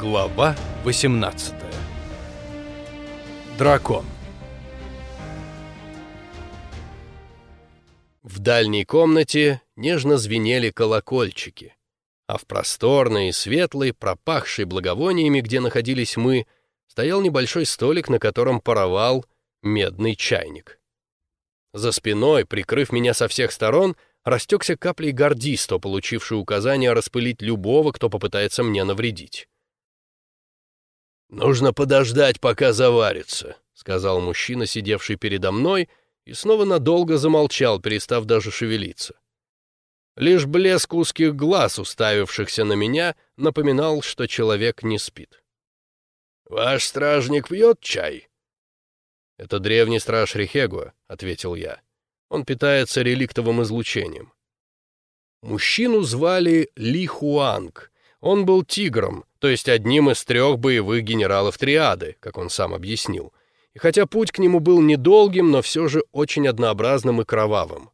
Глава 18 Дракон В дальней комнате нежно звенели колокольчики, а в просторной и светлой, пропахшей благовониями, где находились мы, стоял небольшой столик, на котором паровал медный чайник. За спиной, прикрыв меня со всех сторон, растекся каплей гордисто, получивший указание распылить любого, кто попытается мне навредить. «Нужно подождать, пока заварится», — сказал мужчина, сидевший передо мной, и снова надолго замолчал, перестав даже шевелиться. Лишь блеск узких глаз, уставившихся на меня, напоминал, что человек не спит. «Ваш стражник пьет чай?» «Это древний страж Рихегуа», — ответил я. «Он питается реликтовым излучением». Мужчину звали Ли Хуанг. Он был тигром, то есть одним из трех боевых генералов триады, как он сам объяснил. И хотя путь к нему был недолгим, но все же очень однообразным и кровавым.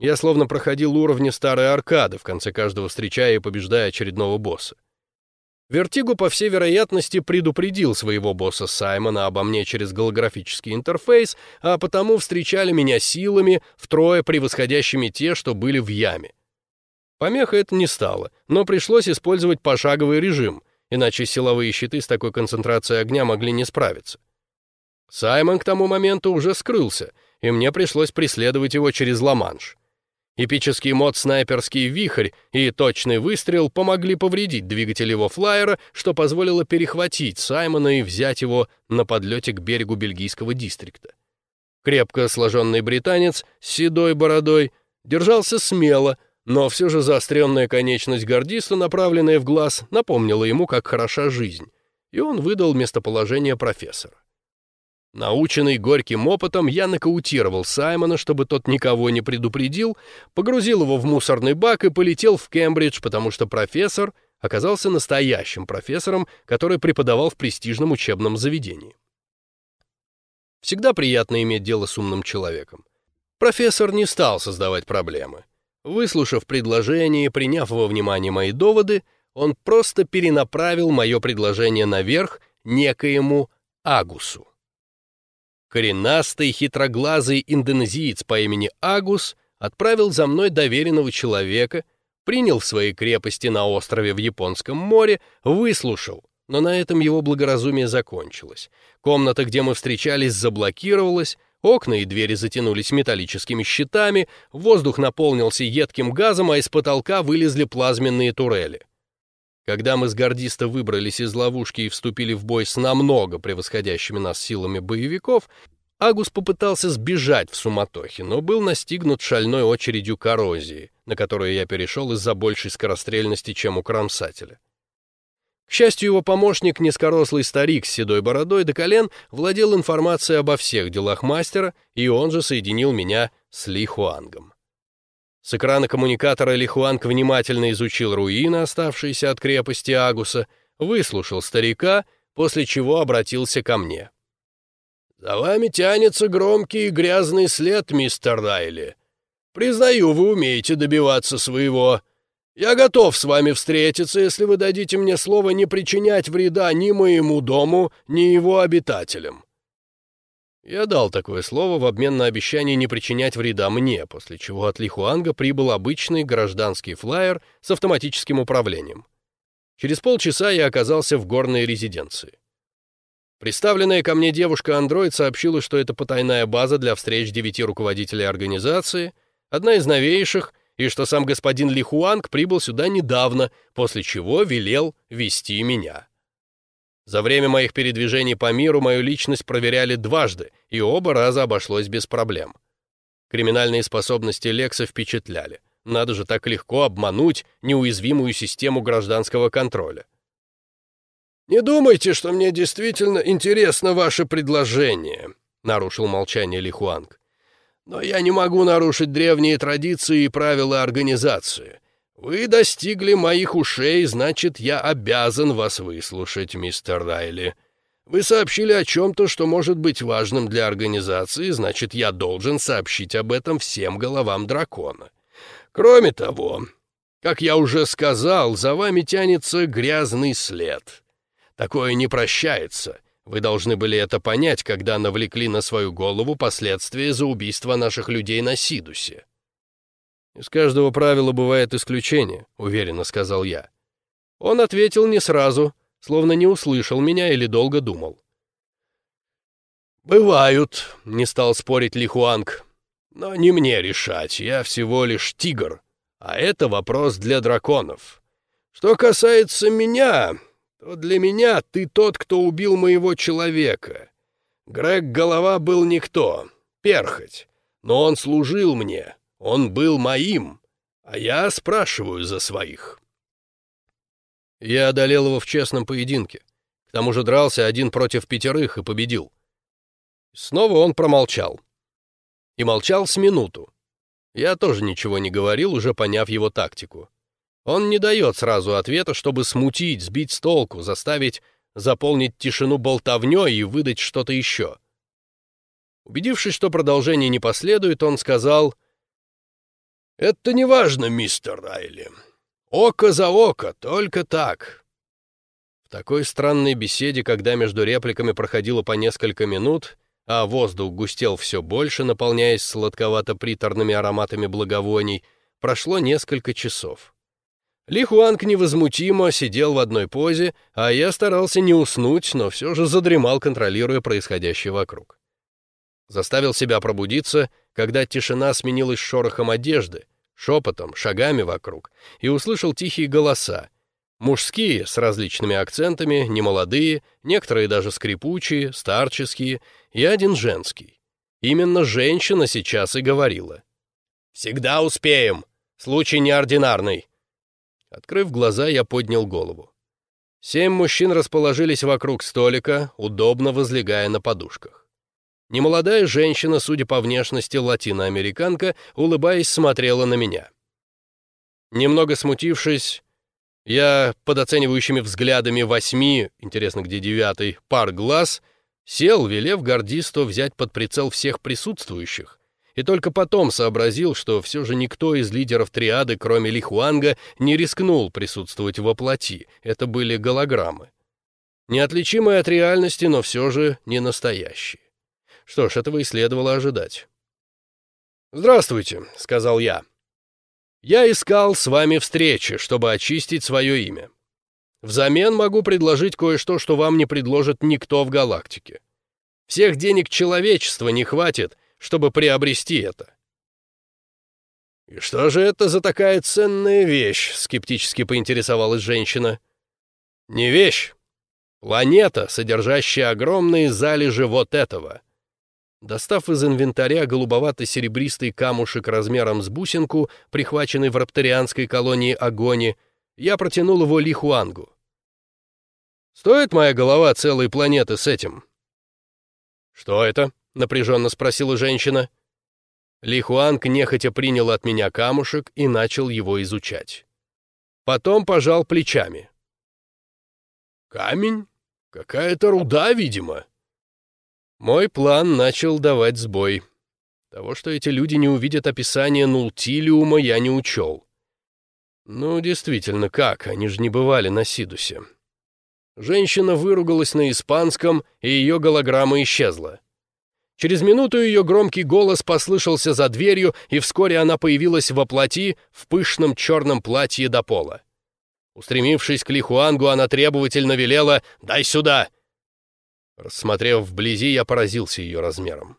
Я словно проходил уровни старой аркады, в конце каждого встречая и побеждая очередного босса. Вертигу, по всей вероятности, предупредил своего босса Саймона обо мне через голографический интерфейс, а потому встречали меня силами, втрое превосходящими те, что были в яме. Помеха это не стало, но пришлось использовать пошаговый режим, иначе силовые щиты с такой концентрацией огня могли не справиться. Саймон к тому моменту уже скрылся, и мне пришлось преследовать его через Ла-Манш. Эпический мод «Снайперский вихрь» и точный выстрел помогли повредить двигатель его флайера, что позволило перехватить Саймона и взять его на подлете к берегу бельгийского дистрикта. Крепко сложенный британец с седой бородой держался смело, но все же заостренная конечность гордиста, направленная в глаз, напомнила ему, как хороша жизнь, и он выдал местоположение профессора. Наученный горьким опытом, я нокаутировал Саймона, чтобы тот никого не предупредил, погрузил его в мусорный бак и полетел в Кембридж, потому что профессор оказался настоящим профессором, который преподавал в престижном учебном заведении. Всегда приятно иметь дело с умным человеком. Профессор не стал создавать проблемы. Выслушав предложение и приняв во внимание мои доводы, он просто перенаправил мое предложение наверх некоему Агусу. Коренастый, хитроглазый индонезиец по имени Агус отправил за мной доверенного человека, принял в своей крепости на острове в Японском море, выслушал, но на этом его благоразумие закончилось. Комната, где мы встречались, заблокировалась, Окна и двери затянулись металлическими щитами, воздух наполнился едким газом, а из потолка вылезли плазменные турели. Когда мы с гордиста выбрались из ловушки и вступили в бой с намного превосходящими нас силами боевиков, Агус попытался сбежать в суматохе, но был настигнут шальной очередью коррозии, на которую я перешел из-за большей скорострельности, чем у кромсателя. К счастью, его помощник, низкорослый старик с седой бородой до колен, владел информацией обо всех делах мастера, и он же соединил меня с Ли Хуангом. С экрана коммуникатора Ли Хуанг внимательно изучил руины, оставшиеся от крепости Агуса, выслушал старика, после чего обратился ко мне. «За вами тянется громкий и грязный след, мистер Райли. Признаю, вы умеете добиваться своего. Я готов с вами встретиться, если вы дадите мне слово не причинять вреда ни моему дому, ни его обитателям». Я дал такое слово в обмен на обещание не причинять вреда мне, после чего от Лихуанга прибыл обычный гражданский флайер с автоматическим управлением. Через полчаса я оказался в горной резиденции. Представленная ко мне девушка-андроид сообщила, что это потайная база для встреч девяти руководителей организации, одна из новейших — и что сам господин Ли Хуанг прибыл сюда недавно, после чего велел вести меня. За время моих передвижений по миру мою личность проверяли дважды, и оба раза обошлось без проблем. Криминальные способности Лекса впечатляли. Надо же так легко обмануть неуязвимую систему гражданского контроля. «Не думайте, что мне действительно интересно ваше предложение», — нарушил молчание Лихуанг. Но я не могу нарушить древние традиции и правила организации. Вы достигли моих ушей, значит, я обязан вас выслушать, мистер Райли. Вы сообщили о чем-то, что может быть важным для организации, значит, я должен сообщить об этом всем головам дракона. Кроме того, как я уже сказал, за вами тянется грязный след. Такое не прощается. Вы должны были это понять, когда навлекли на свою голову последствия за убийство наших людей на Сидусе». «Из каждого правила бывает исключение», — уверенно сказал я. Он ответил не сразу, словно не услышал меня или долго думал. «Бывают», — не стал спорить Лихуанг. «Но не мне решать, я всего лишь тигр, а это вопрос для драконов. Что касается меня, для меня ты тот, кто убил моего человека. Грег Голова был никто, перхоть, но он служил мне, он был моим, а я спрашиваю за своих». Я одолел его в честном поединке. К тому же дрался один против пятерых и победил. Снова он промолчал. И молчал с минуту. Я тоже ничего не говорил, уже поняв его тактику. Он не дает сразу ответа, чтобы смутить, сбить с толку, заставить заполнить тишину болтовнёй и выдать что-то еще. Убедившись, что продолжение не последует, он сказал, «Это не важно, мистер Райли. Око за око, только так. В такой странной беседе, когда между репликами проходило по несколько минут, а воздух густел все больше, наполняясь сладковато-приторными ароматами благовоний, прошло несколько часов. Ли Хуанг невозмутимо сидел в одной позе, а я старался не уснуть, но все же задремал, контролируя происходящее вокруг. Заставил себя пробудиться, когда тишина сменилась шорохом одежды, шепотом, шагами вокруг, и услышал тихие голоса. Мужские, с различными акцентами, немолодые, некоторые даже скрипучие, старческие, и один женский. Именно женщина сейчас и говорила. «Всегда успеем! Случай неординарный!» Открыв глаза, я поднял голову. Семь мужчин расположились вокруг столика, удобно возлегая на подушках. Немолодая женщина, судя по внешности латиноамериканка, улыбаясь, смотрела на меня. Немного смутившись, я под оценивающими взглядами восьми, интересно, где девятый, пар глаз, сел, велев гардисту взять под прицел всех присутствующих, и только потом сообразил, что все же никто из лидеров триады, кроме Лихуанга, не рискнул присутствовать во плоти, это были голограммы. Неотличимые от реальности, но все же не настоящие. Что ж, этого и следовало ожидать. «Здравствуйте», — сказал я. «Я искал с вами встречи, чтобы очистить свое имя. Взамен могу предложить кое-что, что вам не предложит никто в галактике. Всех денег человечества не хватит, чтобы приобрести это». «И что же это за такая ценная вещь?» — скептически поинтересовалась женщина. «Не вещь. Планета, содержащая огромные залежи вот этого. Достав из инвентаря голубовато-серебристый камушек размером с бусинку, прихваченный в рапторианской колонии Агони, я протянул его Лихуангу. «Стоит моя голова целой планеты с этим?» «Что это?» — напряженно спросила женщина. Лихуанг нехотя принял от меня камушек и начал его изучать. Потом пожал плечами. «Камень? Какая-то руда, видимо», мой план начал давать сбой. Того, что эти люди не увидят описание нултилиума, я не учел. Ну, действительно, как? Они же не бывали на Сидусе. Женщина выругалась на испанском, и ее голограмма исчезла. Через минуту ее громкий голос послышался за дверью, и вскоре она появилась во плоти в пышном черном платье до пола. Устремившись к Лихуангу, она требовательно велела «Дай сюда!» Рассмотрев вблизи, я поразился ее размером.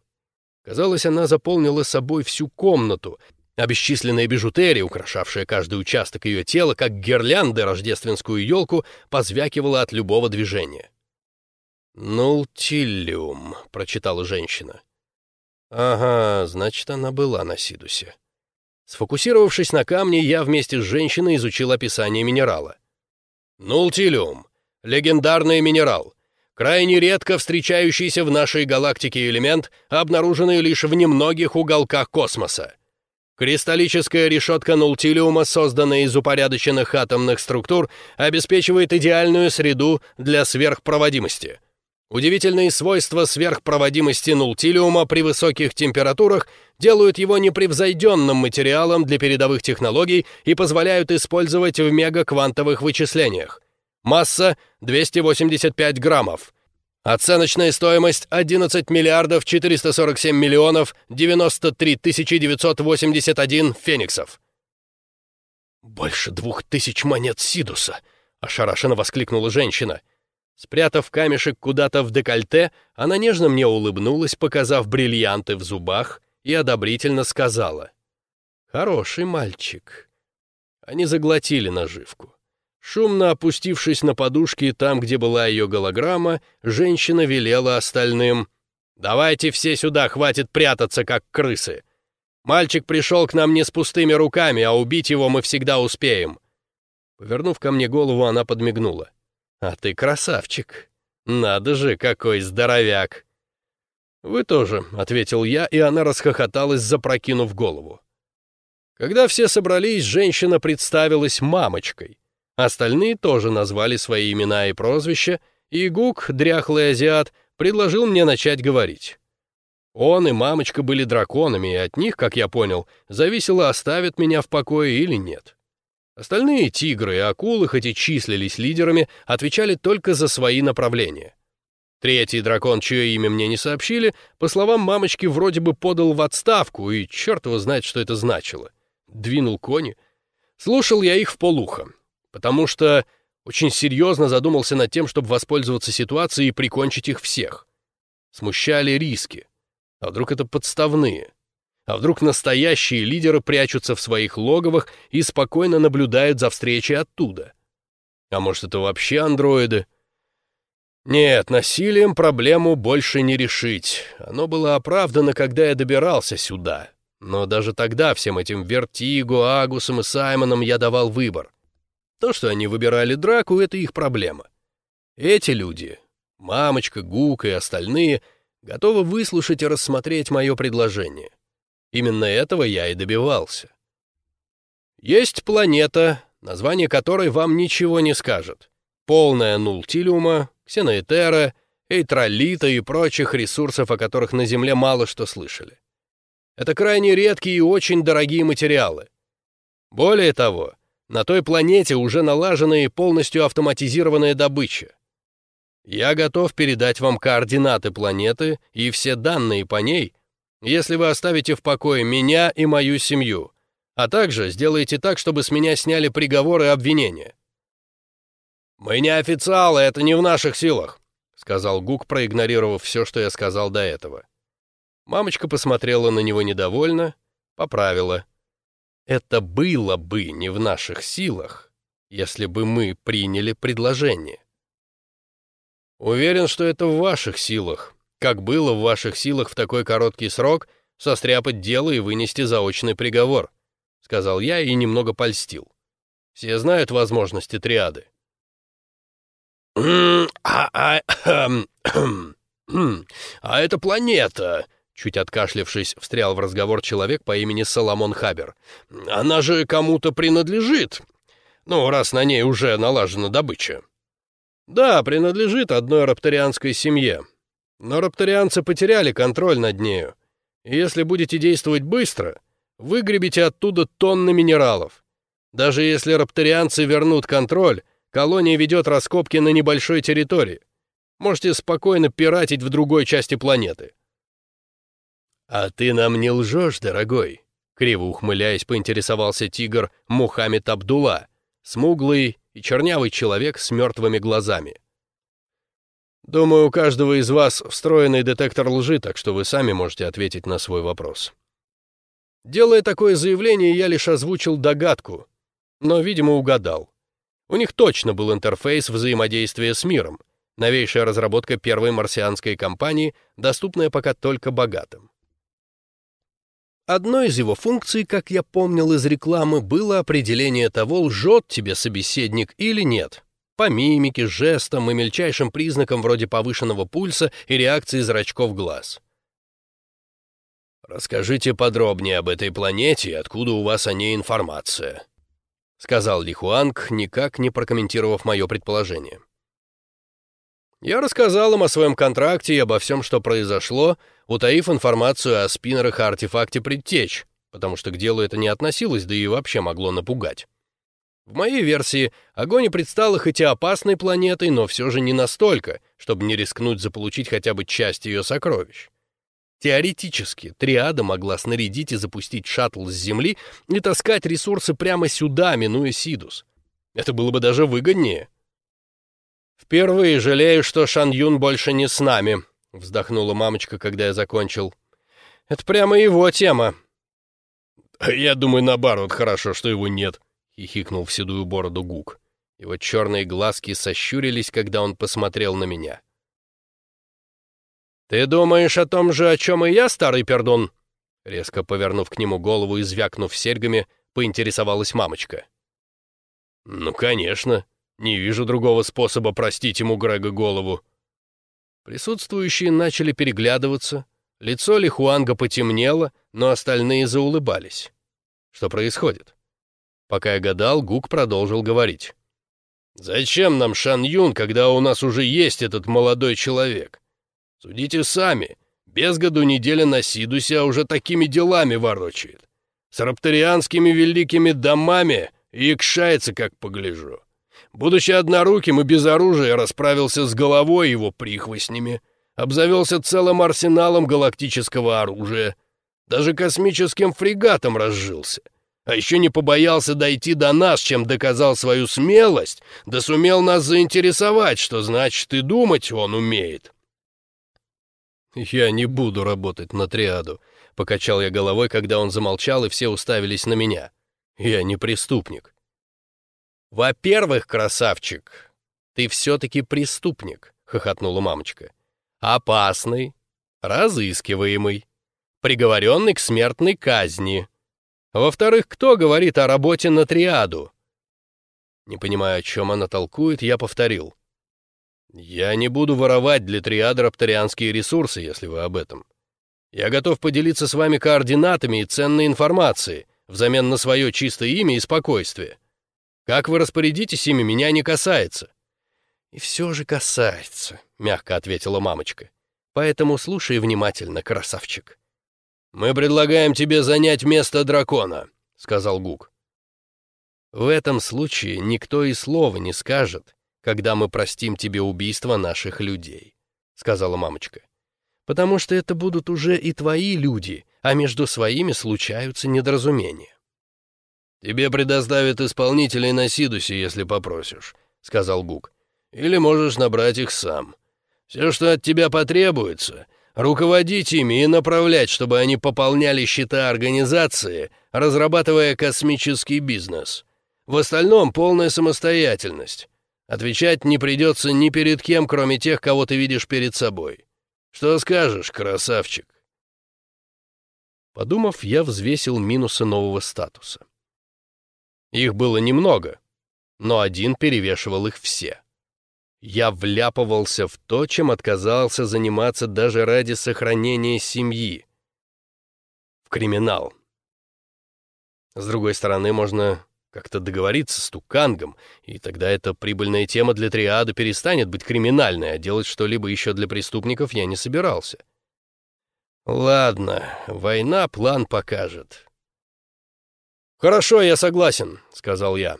Казалось, она заполнила собой всю комнату, а бесчисленная бижутерия, украшавшая каждый участок ее тела, как гирлянды рождественскую елку, позвякивала от любого движения. «Нултиллиум», — прочитала женщина. «Ага, значит, она была на Сидусе». Сфокусировавшись на камне, я вместе с женщиной изучил описание минерала. «Нултиллиум. Легендарный минерал. Крайне редко встречающийся в нашей галактике элемент, обнаруженный лишь в немногих уголках космоса. Кристаллическая решетка нултилиума, созданная из упорядоченных атомных структур, обеспечивает идеальную среду для сверхпроводимости. Удивительные свойства сверхпроводимости нултилиума при высоких температурах делают его непревзойденным материалом для передовых технологий и позволяют использовать в мегаквантовых вычислениях. Масса 285 граммов. Оценочная стоимость 11 миллиардов 447 миллионов 93 тысячи 981 фениксов. «Больше двух тысяч монет Сидуса!» — ошарашенно воскликнула женщина. Спрятав камешек куда-то в декольте, она нежно мне улыбнулась, показав бриллианты в зубах, и одобрительно сказала. «Хороший мальчик». Они заглотили наживку. Шумно опустившись на подушки там, где была ее голограмма, женщина велела остальным «Давайте все сюда, хватит прятаться, как крысы. Мальчик пришел к нам не с пустыми руками, а убить его мы всегда успеем». Повернув ко мне голову, она подмигнула. «А ты красавчик. Надо же, какой здоровяк!» «Вы тоже», — ответил я, и она расхохоталась, запрокинув голову. Когда все собрались, женщина представилась мамочкой. Остальные тоже назвали свои имена и прозвища, и Гук, дряхлый азиат, предложил мне начать говорить. Он и мамочка были драконами, и от них, как я понял, зависело, оставят меня в покое или нет. Остальные тигры и акулы, хоть и числились лидерами, отвечали только за свои направления. Третий дракон, чье имя мне не сообщили, по словам мамочки, вроде бы подал в отставку, и черт его знает, что это значило. Двинул кони. Слушал я их в полухо потому что очень серьезно задумался над тем, чтобы воспользоваться ситуацией и прикончить их всех. Смущали риски. А вдруг это подставные? А вдруг настоящие лидеры прячутся в своих логовах и спокойно наблюдают за встречей оттуда? А может, это вообще андроиды? Нет, насилием проблему больше не решить. Оно было оправдано, когда я добирался сюда. Но даже тогда всем этим Вертиго, Агусом и Саймоном я давал выбор. То, что они выбирали драку, это их проблема. Эти люди, мамочка, Гук и остальные, готовы выслушать и рассмотреть мое предложение. Именно этого я и добивался. Есть планета, название которой вам ничего не скажет. Полная нултилиума, ксеноэтера, эйтролита и прочих ресурсов, о которых на Земле мало что слышали. Это крайне редкие и очень дорогие материалы. Более того, на той планете уже налаженная и полностью автоматизированная добыча. Я готов передать вам координаты планеты и все данные по ней, если вы оставите в покое меня и мою семью, а также сделаете так, чтобы с меня сняли приговоры и обвинения. «Мы не официалы, это не в наших силах», — сказал Гук, проигнорировав все, что я сказал до этого. Мамочка посмотрела на него недовольно, поправила. Это было бы не в наших силах, если бы мы приняли предложение. Уверен, что это в ваших силах, как было в ваших силах в такой короткий срок состряпать дело и вынести заочный приговор, сказал я и немного польстил. Все знают возможности триады. «А, а, а это планета, Чуть откашлившись, встрял в разговор человек по имени Соломон Хабер. «Она же кому-то принадлежит. Ну, раз на ней уже налажена добыча». «Да, принадлежит одной рапторианской семье. Но рапторианцы потеряли контроль над нею. И если будете действовать быстро, выгребите оттуда тонны минералов. Даже если рапторианцы вернут контроль, колония ведет раскопки на небольшой территории. Можете спокойно пиратить в другой части планеты». «А ты нам не лжешь, дорогой?» Криво ухмыляясь, поинтересовался тигр Мухаммед Абдулла, смуглый и чернявый человек с мертвыми глазами. «Думаю, у каждого из вас встроенный детектор лжи, так что вы сами можете ответить на свой вопрос». Делая такое заявление, я лишь озвучил догадку, но, видимо, угадал. У них точно был интерфейс взаимодействия с миром, новейшая разработка первой марсианской компании, доступная пока только богатым. Одной из его функций, как я помнил из рекламы, было определение того, лжет тебе собеседник или нет. По мимике, жестам и мельчайшим признакам вроде повышенного пульса и реакции зрачков глаз. «Расскажите подробнее об этой планете и откуда у вас о ней информация», — сказал Ли Хуанг, никак не прокомментировав мое предположение. Я рассказал им о своем контракте и обо всем, что произошло, утаив информацию о спиннерах и артефакте предтеч, потому что к делу это не относилось, да и вообще могло напугать. В моей версии огонь предстала хоть и опасной планетой, но все же не настолько, чтобы не рискнуть заполучить хотя бы часть ее сокровищ. Теоретически, Триада могла снарядить и запустить шаттл с Земли и таскать ресурсы прямо сюда, минуя Сидус. Это было бы даже выгоднее. «Впервые жалею, что Шан Юн больше не с нами», — вздохнула мамочка, когда я закончил. «Это прямо его тема». «Я думаю, наоборот, хорошо, что его нет», — хихикнул в седую бороду Гук. Его черные глазки сощурились, когда он посмотрел на меня. «Ты думаешь о том же, о чем и я, старый пердун?» Резко повернув к нему голову и звякнув серьгами, поинтересовалась мамочка. «Ну, конечно. Не вижу другого способа простить ему Грега голову». Присутствующие начали переглядываться. Лицо Лихуанга потемнело, но остальные заулыбались. Что происходит? Пока я гадал, Гук продолжил говорить. «Зачем нам Шан Юн, когда у нас уже есть этот молодой человек? Судите сами. Без году неделя на Сидусе, а уже такими делами ворочает. С рапторианскими великими домами икшается, как погляжу. Будучи одноруким и без оружия, расправился с головой его прихвостнями, обзавелся целым арсеналом галактического оружия, даже космическим фрегатом разжился — а еще не побоялся дойти до нас, чем доказал свою смелость, да сумел нас заинтересовать, что значит и думать он умеет. «Я не буду работать на триаду», — покачал я головой, когда он замолчал, и все уставились на меня. «Я не преступник». «Во-первых, красавчик, ты все-таки преступник», — хохотнула мамочка. «Опасный, разыскиваемый, приговоренный к смертной казни». Во-вторых, кто говорит о работе на триаду? Не понимая, о чем она толкует, я повторил. Я не буду воровать для триады рапторианские ресурсы, если вы об этом. Я готов поделиться с вами координатами и ценной информацией взамен на свое чистое имя и спокойствие. Как вы распорядитесь ими, меня не касается. И все же касается, мягко ответила мамочка. Поэтому слушай внимательно, красавчик. «Мы предлагаем тебе занять место дракона», — сказал Гук. «В этом случае никто и слова не скажет, когда мы простим тебе убийство наших людей», — сказала мамочка. «Потому что это будут уже и твои люди, а между своими случаются недоразумения». «Тебе предоставят исполнителей на Сидусе, если попросишь», — сказал Гук. «Или можешь набрать их сам. Все, что от тебя потребуется, руководить ими и направлять, чтобы они пополняли счета организации, разрабатывая космический бизнес. В остальном полная самостоятельность. Отвечать не придется ни перед кем, кроме тех, кого ты видишь перед собой. Что скажешь, красавчик?» Подумав, я взвесил минусы нового статуса. Их было немного, но один перевешивал их все я вляпывался в то, чем отказался заниматься даже ради сохранения семьи. В криминал. С другой стороны, можно как-то договориться с Тукангом, и тогда эта прибыльная тема для триады перестанет быть криминальной, а делать что-либо еще для преступников я не собирался. Ладно, война план покажет. «Хорошо, я согласен», — сказал я.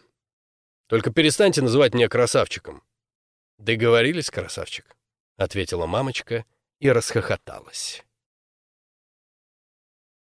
«Только перестаньте называть меня красавчиком. «Договорились, красавчик», — ответила мамочка и расхохоталась.